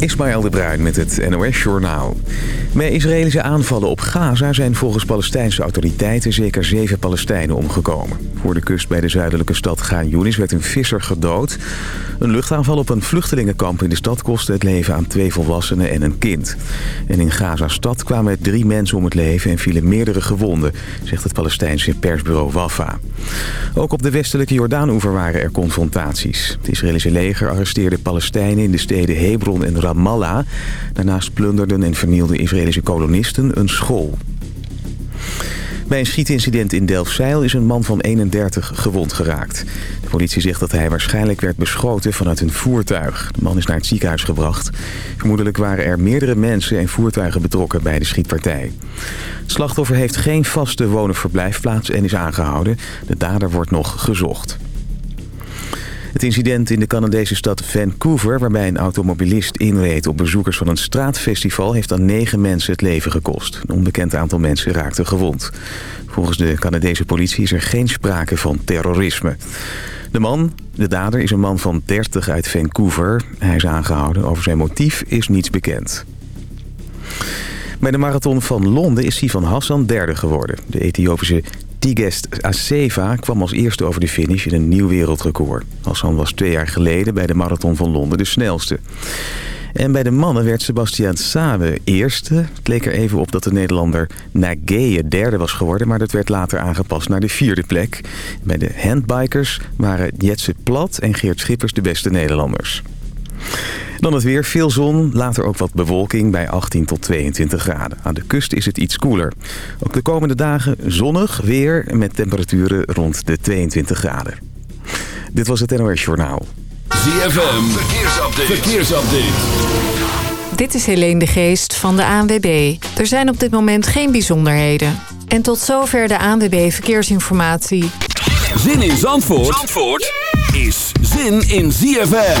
Ismaël de Bruin met het NOS Journaal. Met Israëlische aanvallen op Gaza zijn volgens Palestijnse autoriteiten zeker zeven Palestijnen omgekomen. Voor de kust bij de zuidelijke stad Gaan Yunis werd een visser gedood. Een luchtaanval op een vluchtelingenkamp in de stad kostte het leven aan twee volwassenen en een kind. En in Gaza-stad kwamen drie mensen om het leven en vielen meerdere gewonden, zegt het Palestijnse persbureau Wafa. Ook op de westelijke Jordaanoever waren er confrontaties. Het Israëlische leger arresteerde Palestijnen in de steden Hebron en Ramallah. Daarnaast plunderden en vernielden Israëlische kolonisten een school. Bij een schietincident in Delfzijl is een man van 31 gewond geraakt. De politie zegt dat hij waarschijnlijk werd beschoten vanuit een voertuig. De man is naar het ziekenhuis gebracht. Vermoedelijk waren er meerdere mensen en voertuigen betrokken bij de schietpartij. Het slachtoffer heeft geen vaste wonenverblijfplaats verblijfplaats en is aangehouden. De dader wordt nog gezocht. Het incident in de Canadese stad Vancouver... waarbij een automobilist inreed op bezoekers van een straatfestival... heeft aan negen mensen het leven gekost. Een onbekend aantal mensen raakte gewond. Volgens de Canadese politie is er geen sprake van terrorisme. De man, de dader, is een man van 30 uit Vancouver. Hij is aangehouden. Over zijn motief is niets bekend. Bij de marathon van Londen is Sivan Hassan derde geworden. De Ethiopische Tigest Aceva kwam als eerste over de finish in een nieuw wereldrecord. Hassan was twee jaar geleden bij de Marathon van Londen de snelste. En bij de mannen werd Sebastian Sabe eerste. Het leek er even op dat de Nederlander Nageye derde was geworden... maar dat werd later aangepast naar de vierde plek. Bij de handbikers waren Jetse Plat en Geert Schippers de beste Nederlanders. Dan het weer, veel zon, later ook wat bewolking bij 18 tot 22 graden. Aan de kust is het iets koeler. Ook de komende dagen zonnig weer met temperaturen rond de 22 graden. Dit was het NOS Journaal. ZFM, verkeersupdate. verkeersupdate. Dit is Helene de Geest van de ANWB. Er zijn op dit moment geen bijzonderheden. En tot zover de ANWB Verkeersinformatie. Zin in Zandvoort, Zandvoort is zin in ZFM.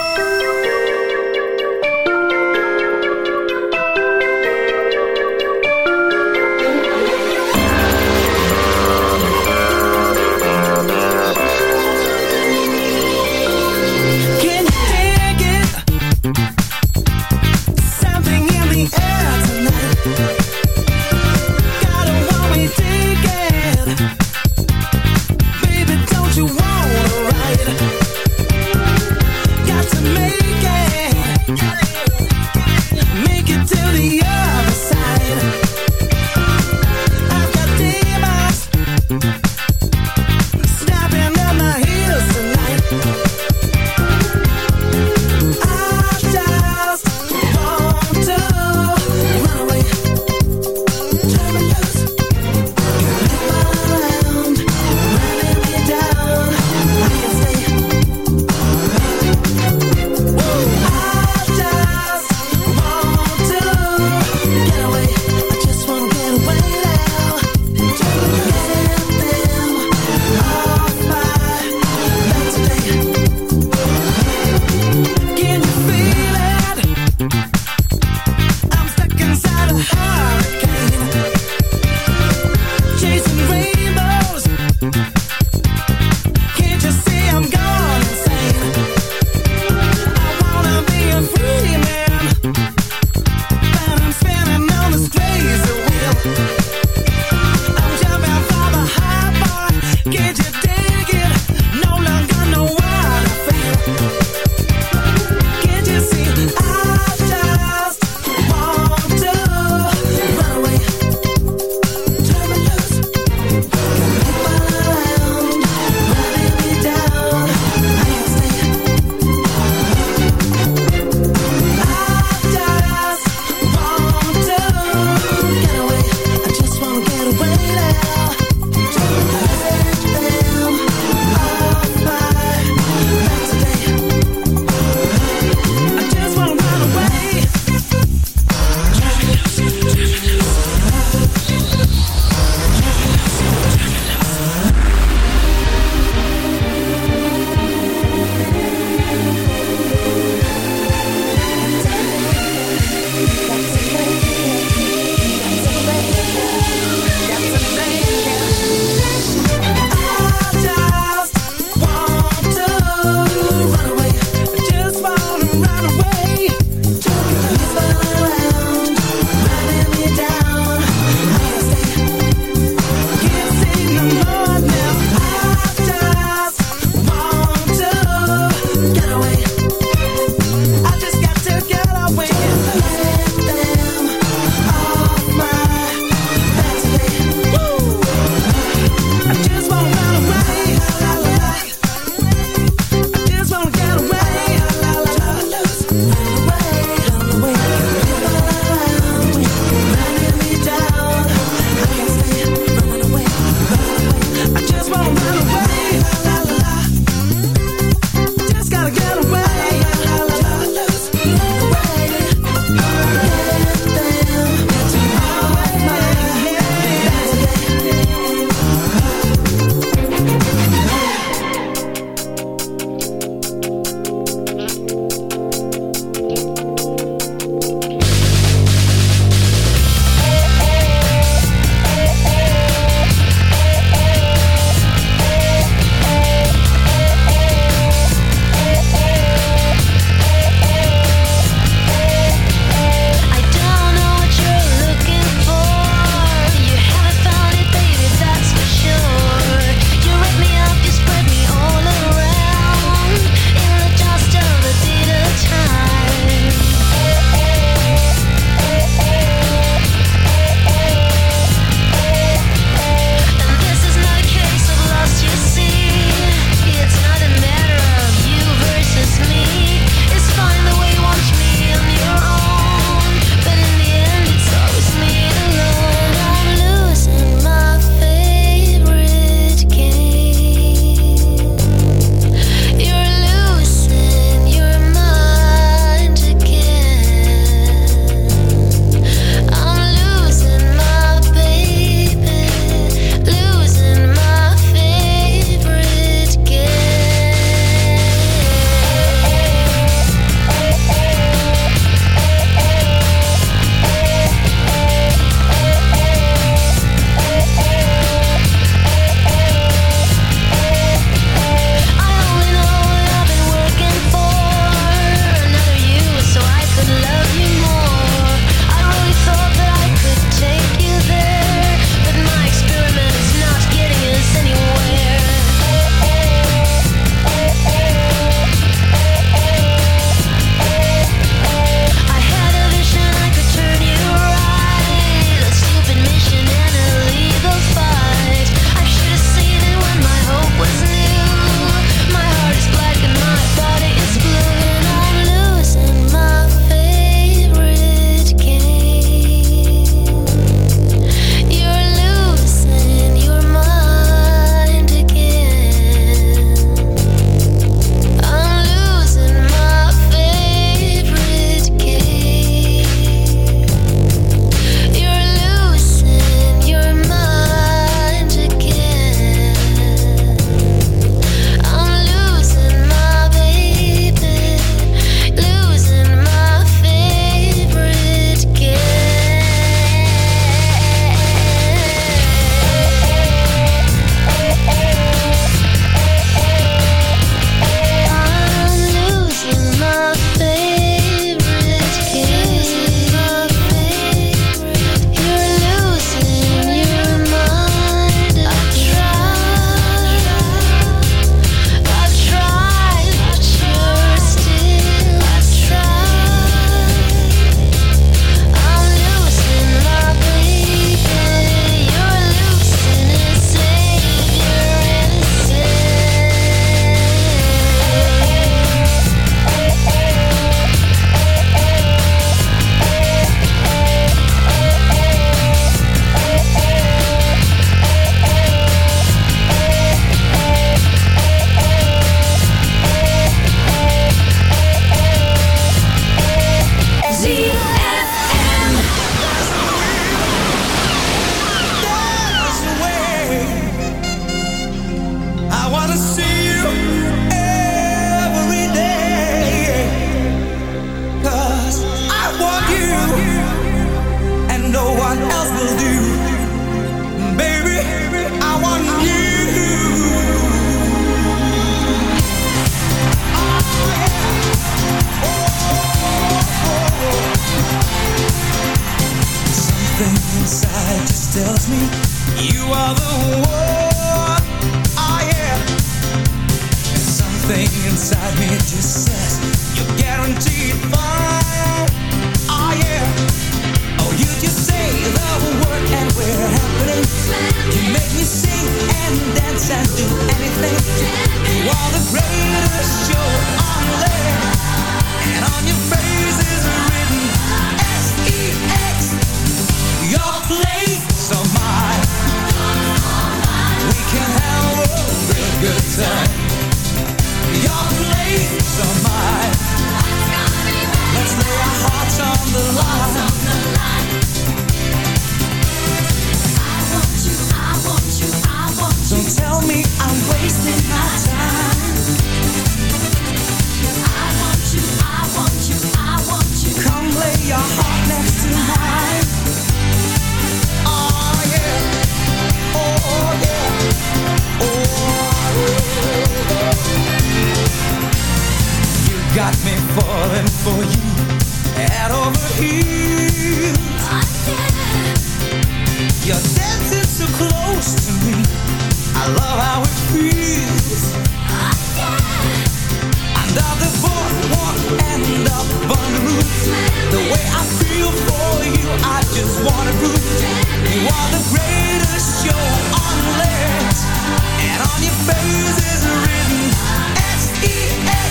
Got me falling for you Head over heels oh, yeah. Your dance is so close to me I love how it feels oh, yeah. Under the boardwalk and up on the roof The way I feel for you I just wanna prove You are the greatest show on land And on your face is written S-E-X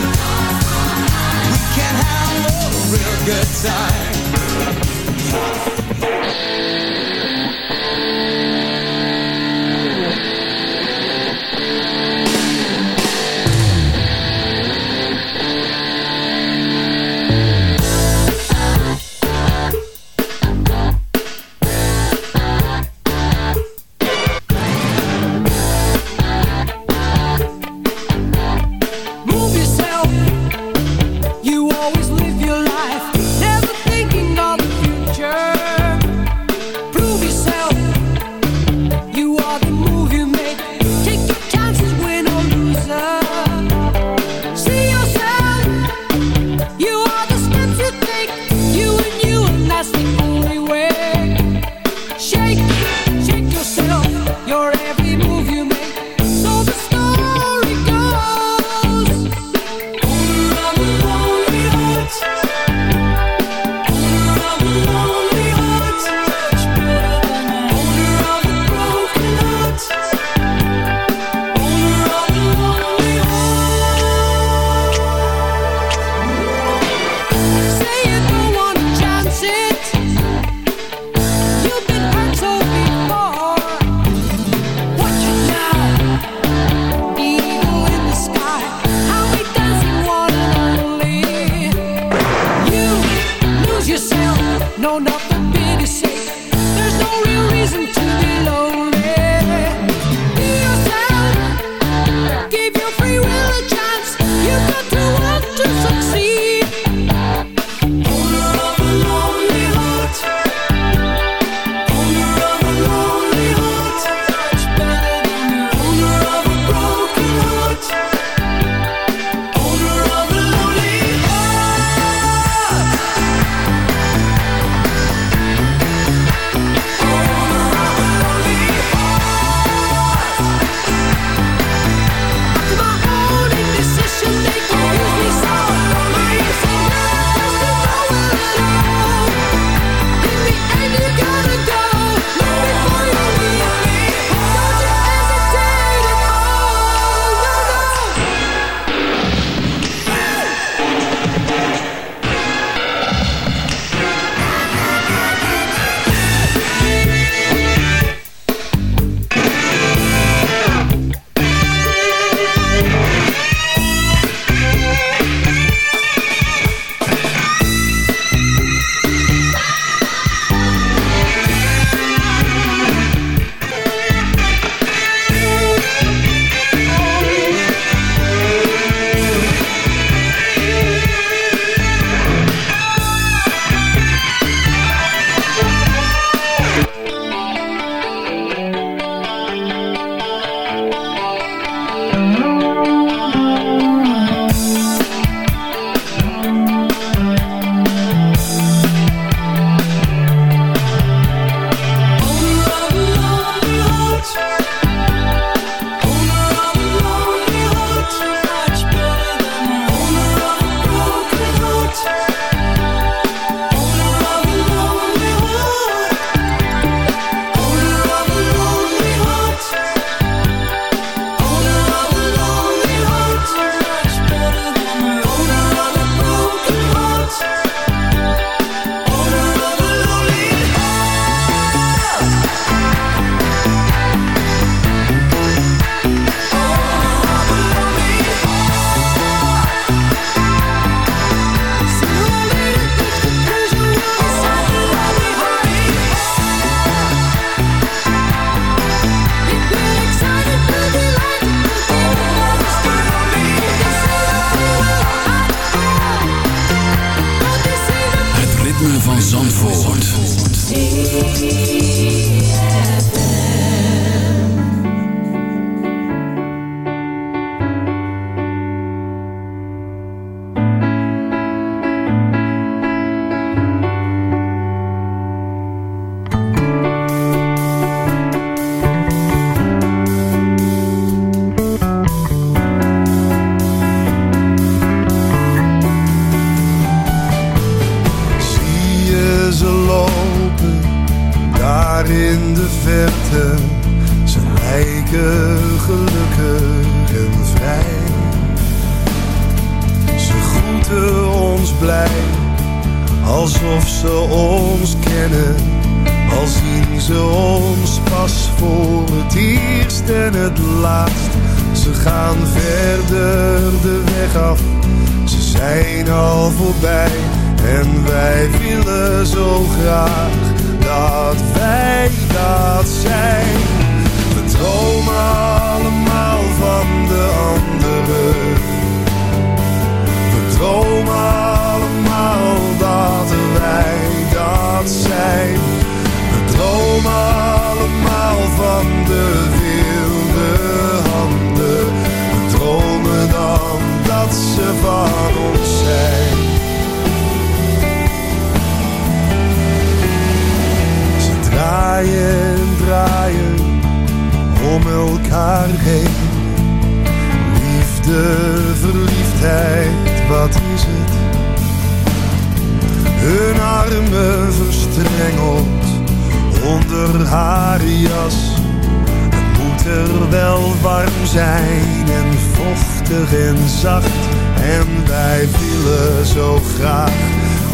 en wij vielen zo graag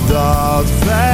dat wij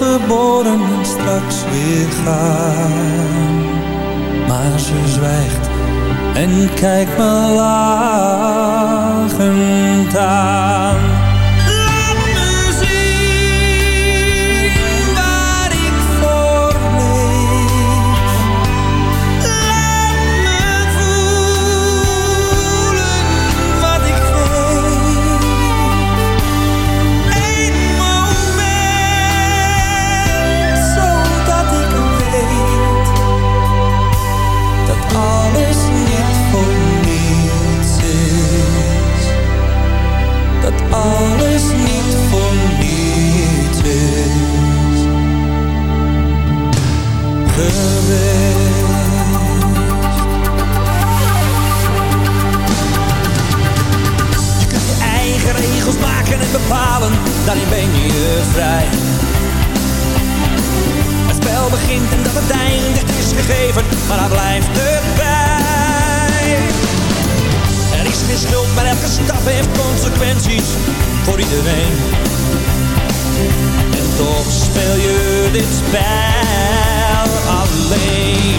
geboren en straks weer gaan. Maar ze zwijgt en kijkt me lachend aan. Je kunt je eigen regels maken en bepalen, daarin ben je vrij. Het spel begint en dat het eindigt is gegeven, maar dat blijft erbij. Er is geen schuld, maar elke stap heeft consequenties voor iedereen. Toch speel je dit spel alleen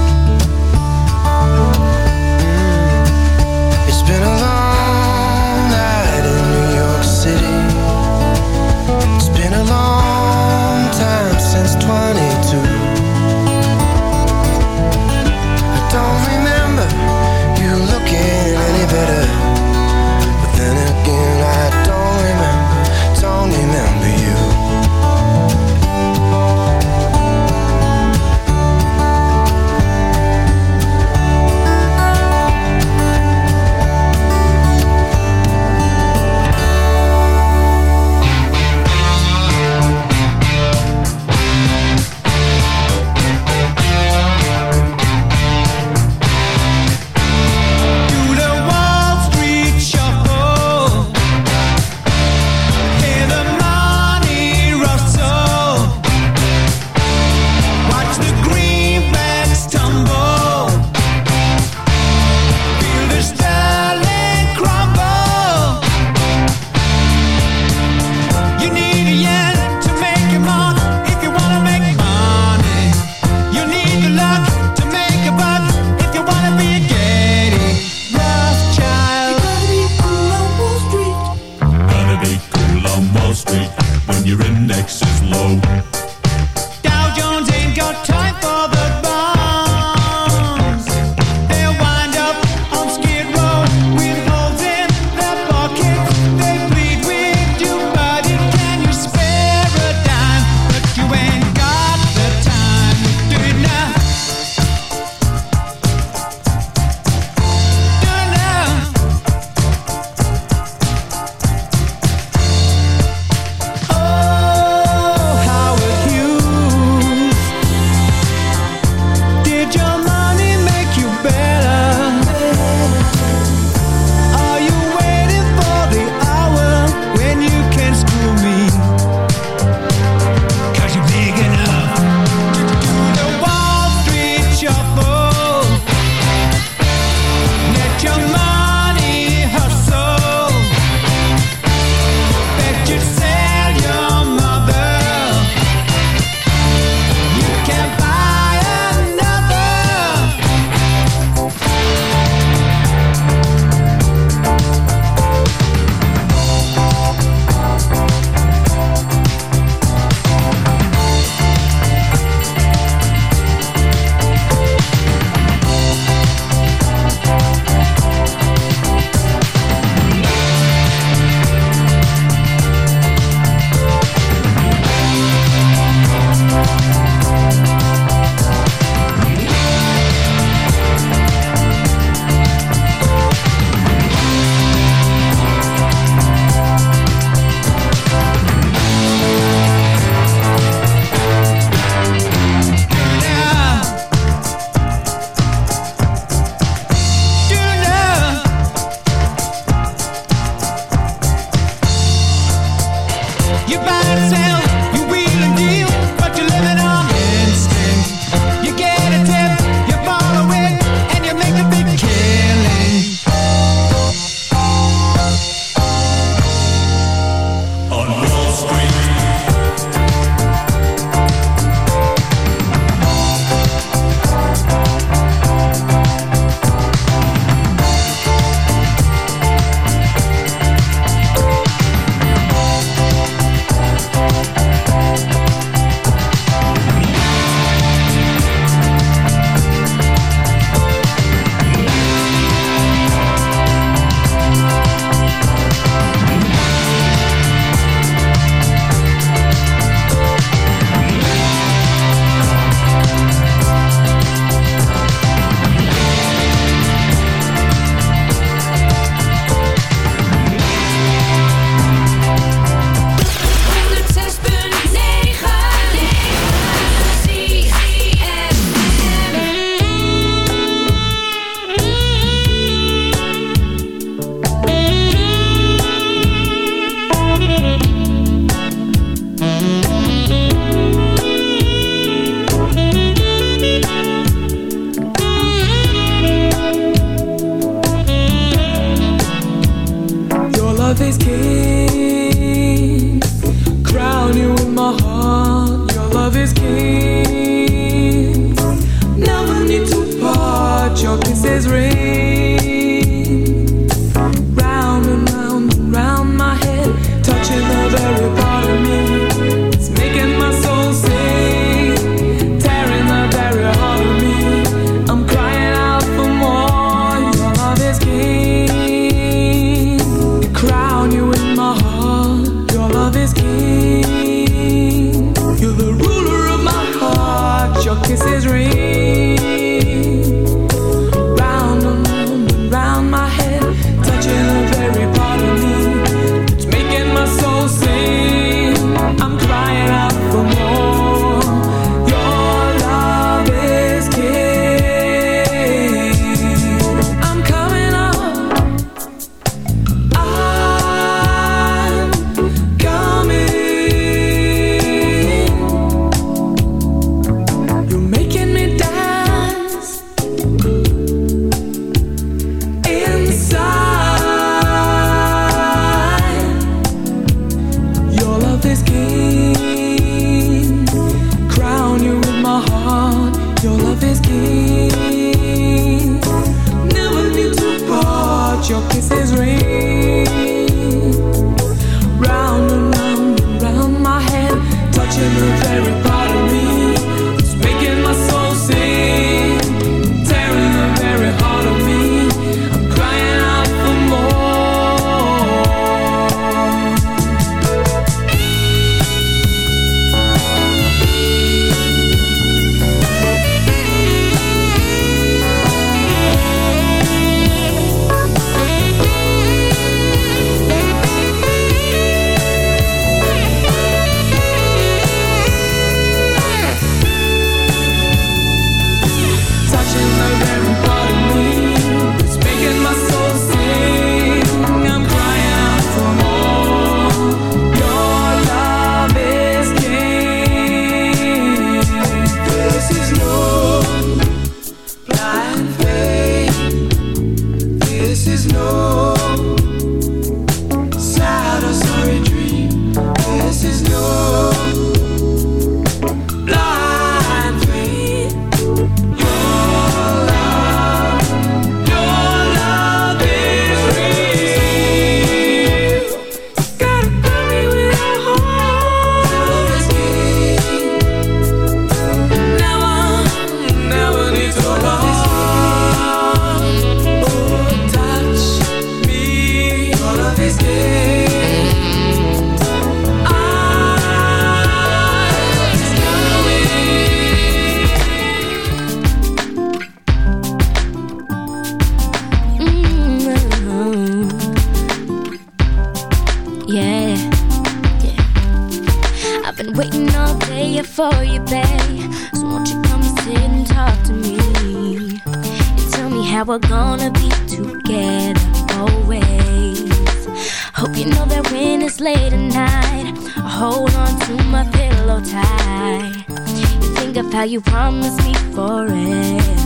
hold on to my pillow tight. You think of how you promised me forever.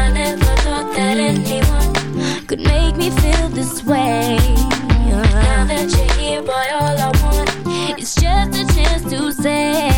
I never thought that anyone could make me feel this way. now that you're here, boy, all I want is just a chance to say.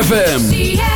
FM.